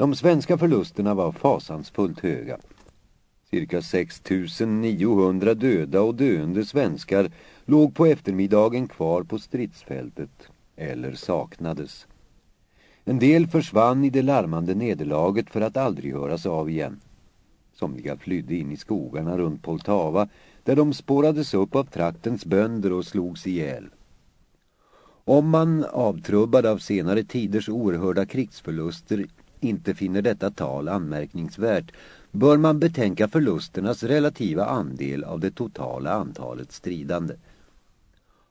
De svenska förlusterna var fasansfullt höga. Cirka 6 900 döda och döende svenskar låg på eftermiddagen kvar på stridsfältet eller saknades. En del försvann i det larmande nederlaget för att aldrig höras av igen. Somliga flydde in i skogarna runt Poltava där de spårades upp av traktens bönder och slogs ihjäl. Om man, avtrubbad av senare tiders oerhörda krigsförluster, inte finner detta tal anmärkningsvärt bör man betänka förlusternas relativa andel av det totala antalet stridande.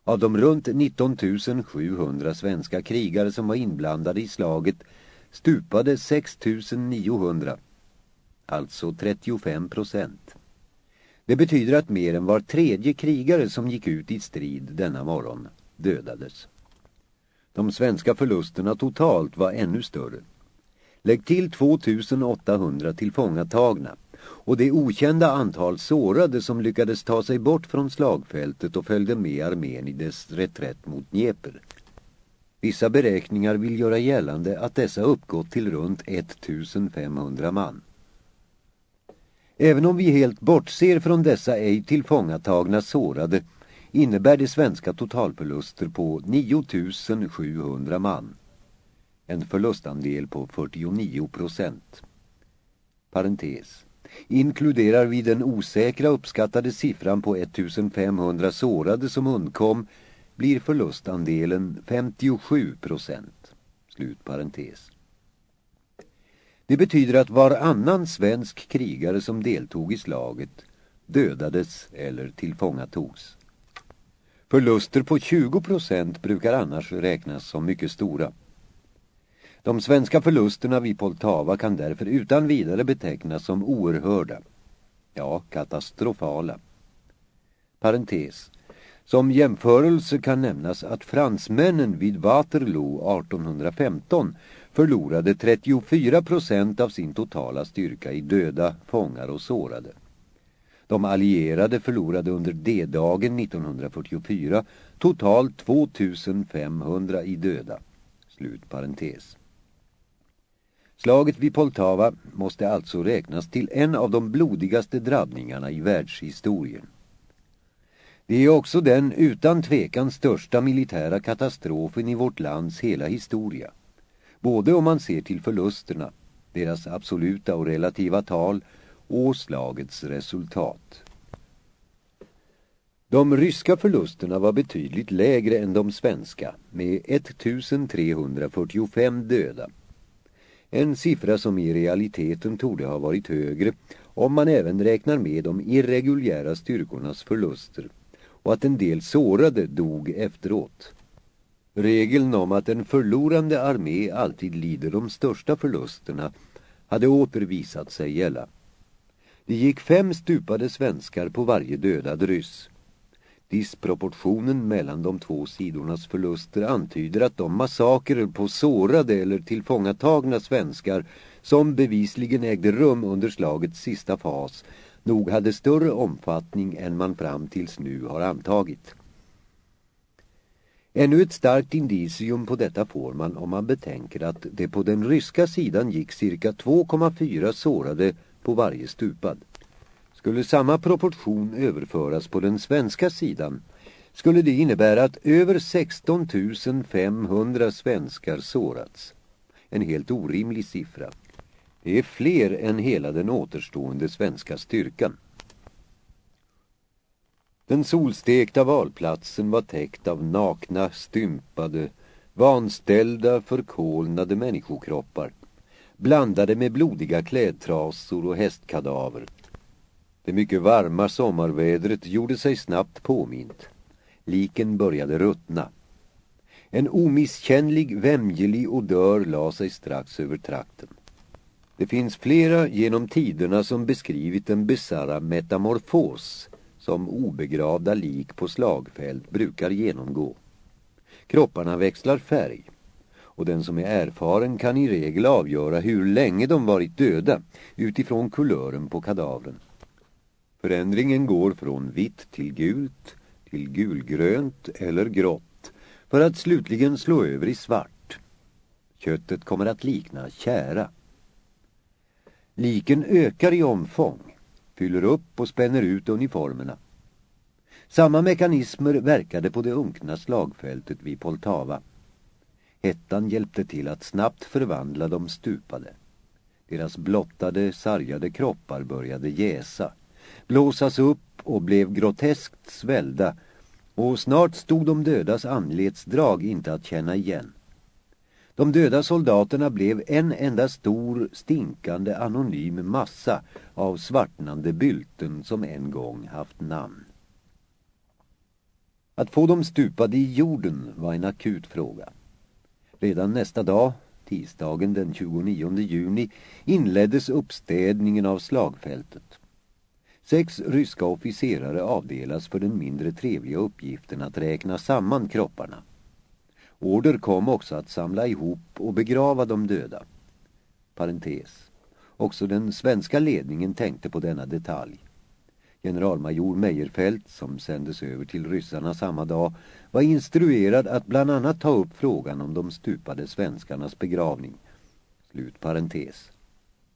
Av de runt 19 700 svenska krigare som var inblandade i slaget stupade 6 900, alltså 35 procent. Det betyder att mer än var tredje krigare som gick ut i strid denna morgon dödades. De svenska förlusterna totalt var ännu större. Lägg till 2800 tillfångatagna och det okända antal sårade som lyckades ta sig bort från slagfältet och följde med armén i dess reträtt mot Dnieper. Vissa beräkningar vill göra gällande att dessa uppgått till runt 1500 man. Även om vi helt bortser från dessa ej tillfångatagna sårade innebär det svenska totalförluster på 9700 man. En förlustandel på 49 procent. Parentes. Inkluderar vi den osäkra uppskattade siffran på 1500 sårade som undkom blir förlustandelen 57 procent. Slut parentes. Det betyder att varannan svensk krigare som deltog i slaget dödades eller tillfångatogs. Förluster på 20 procent brukar annars räknas som mycket stora. De svenska förlusterna vid Poltava kan därför utan vidare betecknas som oerhörda. Ja, katastrofala. Parentes. Som jämförelse kan nämnas att fransmännen vid Waterloo 1815 förlorade 34 procent av sin totala styrka i döda, fångar och sårade. De allierade förlorade under D-dagen 1944 totalt 2500 i döda. Slut parentes. Slaget vid Poltava måste alltså räknas till en av de blodigaste drabbningarna i världshistorien. Det är också den utan tvekan största militära katastrofen i vårt lands hela historia. Både om man ser till förlusterna, deras absoluta och relativa tal och slagets resultat. De ryska förlusterna var betydligt lägre än de svenska med 1345 döda. En siffra som i realiteten torde ha varit högre om man även räknar med de irreguljära styrkornas förluster och att en del sårade dog efteråt. Regeln om att en förlorande armé alltid lider de största förlusterna hade åter visat sig gälla. Det gick fem stupade svenskar på varje dödad ryss. Disproportionen mellan de två sidornas förluster antyder att de massakrer på sårade eller tillfångatagna svenskar som bevisligen ägde rum under slagets sista fas nog hade större omfattning än man fram tills nu har antagit. Ännu ett starkt indicium på detta får man om man betänker att det på den ryska sidan gick cirka 2,4 sårade på varje stupad. Skulle samma proportion överföras på den svenska sidan skulle det innebära att över 16 500 svenskar sårats. En helt orimlig siffra. Det är fler än hela den återstående svenska styrkan. Den solstekta valplatsen var täckt av nakna, stympade, vanställda, förkolnade människokroppar, blandade med blodiga klädtrasor och hästkadaver. Det mycket varma sommarvädret gjorde sig snabbt påmint. Liken började ruttna. En omisskännlig, vämjelig odör la sig strax över trakten. Det finns flera genom tiderna som beskrivit den bizarra metamorfos som obegravda lik på slagfält brukar genomgå. Kropparna växlar färg och den som är erfaren kan i regel avgöra hur länge de varit döda utifrån kulören på kadavren. Förändringen går från vitt till gult, till gulgrönt eller grått för att slutligen slå över i svart. Köttet kommer att likna kära. Liken ökar i omfång, fyller upp och spänner ut uniformerna. Samma mekanismer verkade på det unkna slagfältet vid Poltava. Hettan hjälpte till att snabbt förvandla de stupade. Deras blottade, sargade kroppar började jäsa, blåsas upp och blev groteskt svällda och snart stod de dödas anletsdrag inte att känna igen. De döda soldaterna blev en enda stor, stinkande, anonym massa av svartnande bylten som en gång haft namn. Att få dem stupade i jorden var en akut fråga. Redan nästa dag, tisdagen den 29 juni, inleddes uppstädningen av slagfältet. Sex ryska officerare avdelas för den mindre trevliga uppgiften att räkna samman kropparna. Order kom också att samla ihop och begrava de döda. Parentes. Också den svenska ledningen tänkte på denna detalj. Generalmajor Meijerfelt, som sändes över till ryssarna samma dag, var instruerad att bland annat ta upp frågan om de stupade svenskarnas begravning. Slut parentes.